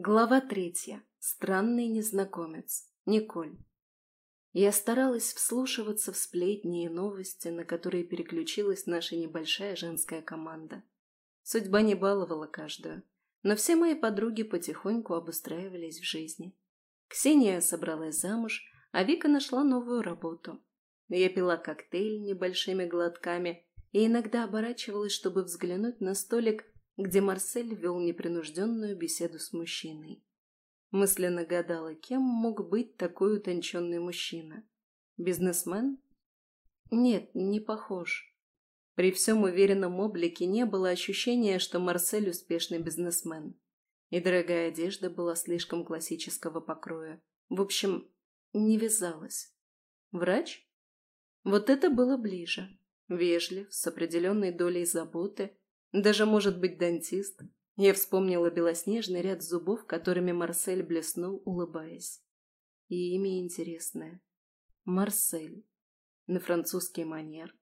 Глава третья. Странный незнакомец. Николь. Я старалась вслушиваться в сплетни и новости, на которые переключилась наша небольшая женская команда. Судьба не баловала каждую, но все мои подруги потихоньку обустраивались в жизни. Ксения собралась замуж, а Вика нашла новую работу. Я пила коктейль небольшими глотками и иногда оборачивалась, чтобы взглянуть на столик где Марсель вел непринужденную беседу с мужчиной. Мысленно гадала, кем мог быть такой утонченный мужчина. Бизнесмен? Нет, не похож. При всем уверенном облике не было ощущения, что Марсель успешный бизнесмен. И дорогая одежда была слишком классического покроя. В общем, не вязалась. Врач? Вот это было ближе. Вежлив, с определенной долей заботы, даже, может быть, дантист. Я вспомнила белоснежный ряд зубов, которыми Марсель блеснул, улыбаясь. И имя интересное. Марсель. На французский манер.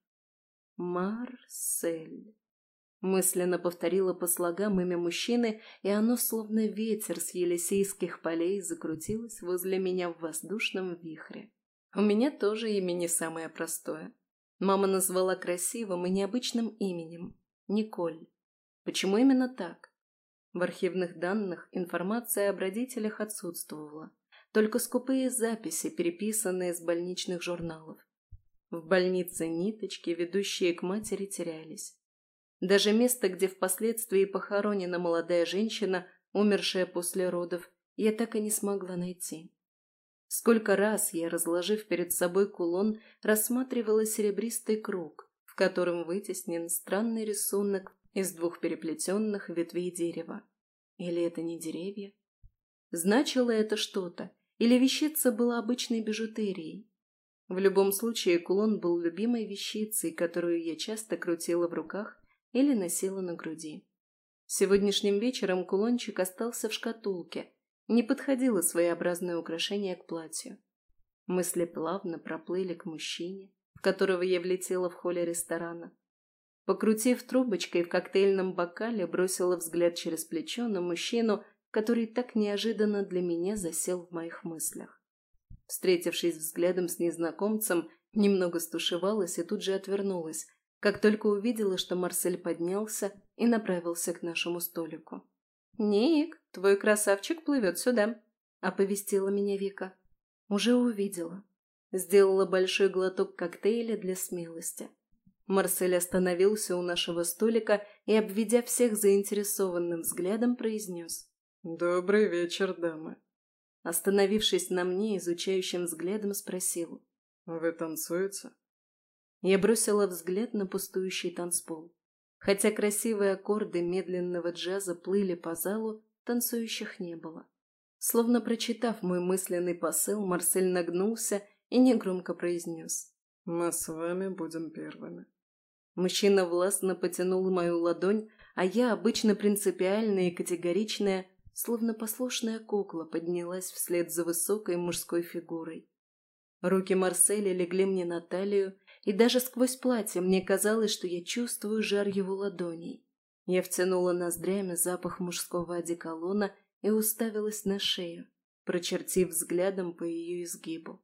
Марсель. Мысленно повторила по слогам имя мужчины, и оно, словно ветер с Елисейских полей, закрутилось возле меня в воздушном вихре. У меня тоже имя не самое простое. Мама назвала красивым и необычным именем Николь. Почему именно так? В архивных данных информация об родителях отсутствовала. Только скупые записи, переписанные из больничных журналов. В больнице ниточки, ведущие к матери, терялись. Даже место, где впоследствии похоронена молодая женщина, умершая после родов, я так и не смогла найти. Сколько раз я, разложив перед собой кулон, рассматривала серебристый круг, котором вытеснен странный рисунок из двух переплетенных ветвей дерева. Или это не деревья? Значило это что-то, или вещица была обычной бижутерией. В любом случае, кулон был любимой вещицей, которую я часто крутила в руках или носила на груди. Сегодняшним вечером кулончик остался в шкатулке, не подходило своеобразное украшение к платью. Мысли плавно проплыли к мужчине, которого я влетела в холле ресторана. Покрутив трубочкой в коктейльном бокале, бросила взгляд через плечо на мужчину, который так неожиданно для меня засел в моих мыслях. Встретившись взглядом с незнакомцем, немного стушевалась и тут же отвернулась, как только увидела, что Марсель поднялся и направился к нашему столику. «Ник, твой красавчик плывет сюда», — оповестила меня Вика. «Уже увидела. Сделала большой глоток коктейля для смелости. Марсель остановился у нашего столика и, обведя всех заинтересованным взглядом, произнес. «Добрый вечер, дамы». Остановившись на мне, изучающим взглядом спросил. «Вы танцуете?» Я бросила взгляд на пустующий танцпол. Хотя красивые аккорды медленного джаза плыли по залу, танцующих не было. Словно прочитав мой мысленный посыл, Марсель нагнулся и негромко произнес. «Мы с вами будем первыми». Мужчина властно потянул мою ладонь, а я, обычно принципиальная и категоричная, словно послушная кукла, поднялась вслед за высокой мужской фигурой. Руки Марселя легли мне на талию, и даже сквозь платье мне казалось, что я чувствую жар его ладоней. Я втянула ноздрями запах мужского одеколона и уставилась на шею, прочертив взглядом по ее изгибу.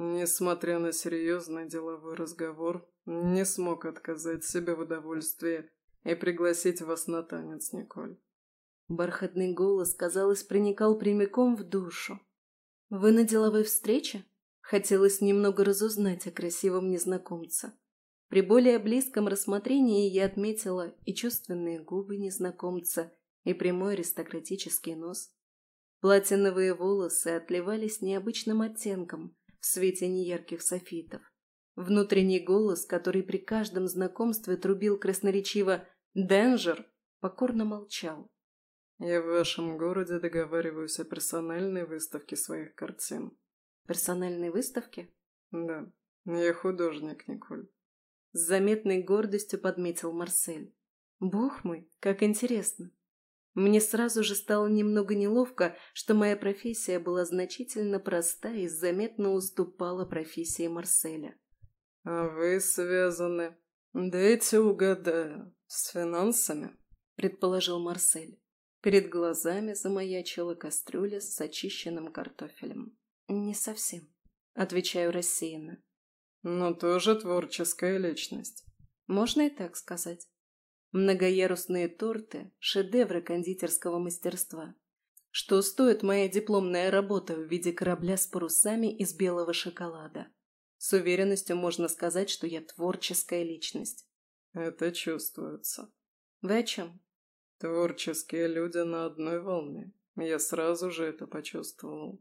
Несмотря на серьезный деловой разговор, не смог отказать себе в удовольствии и пригласить вас на танец, Николь. Бархатный голос, казалось, проникал прямиком в душу. «Вы на деловой встрече?» Хотелось немного разузнать о красивом незнакомце. При более близком рассмотрении я отметила и чувственные губы незнакомца, и прямой аристократический нос. Платиновые волосы отливались необычным оттенком, в свете неярких софитов. Внутренний голос, который при каждом знакомстве трубил красноречиво «Денджер», покорно молчал. «Я в вашем городе договариваюсь о персональной выставке своих картин». «Персональной выставке?» «Да, я художник, Николь». С заметной гордостью подметил Марсель. «Бог мой, как интересно. Мне сразу же стало немного неловко, что моя профессия была значительно проста и заметно уступала профессии Марселя. «А вы связаны, дайте угадаю, с финансами?» – предположил Марсель. Перед глазами замаячила кастрюля с очищенным картофелем. «Не совсем», — отвечаю рассеянно. «Но тоже творческая личность». «Можно и так сказать. Многоярусные торты – шедевры кондитерского мастерства. Что стоит моя дипломная работа в виде корабля с парусами из белого шоколада? С уверенностью можно сказать, что я творческая личность. Это чувствуется. Вы о чем? Творческие люди на одной волне. Я сразу же это почувствовал.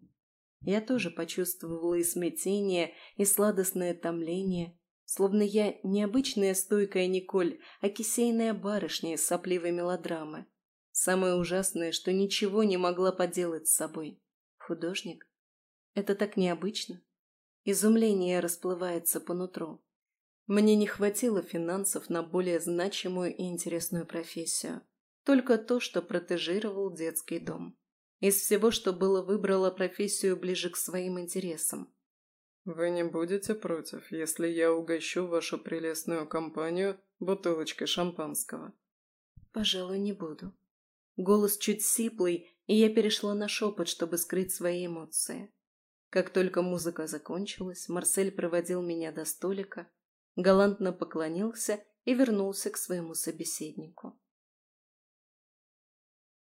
Я тоже почувствовала и смятение, и сладостное томление, словно я не обычная стойкая Николь, а кисейная барышня из сопливой мелодрамы. Самое ужасное, что ничего не могла поделать с собой. Художник? Это так необычно. Изумление расплывается по нутру. Мне не хватило финансов на более значимую и интересную профессию. Только то, что протежировал детский дом. Из всего, что было, выбрала профессию ближе к своим интересам. «Вы не будете против, если я угощу вашу прелестную компанию бутылочкой шампанского?» «Пожалуй, не буду». Голос чуть сиплый, и я перешла на шепот, чтобы скрыть свои эмоции. Как только музыка закончилась, Марсель проводил меня до столика, галантно поклонился и вернулся к своему собеседнику.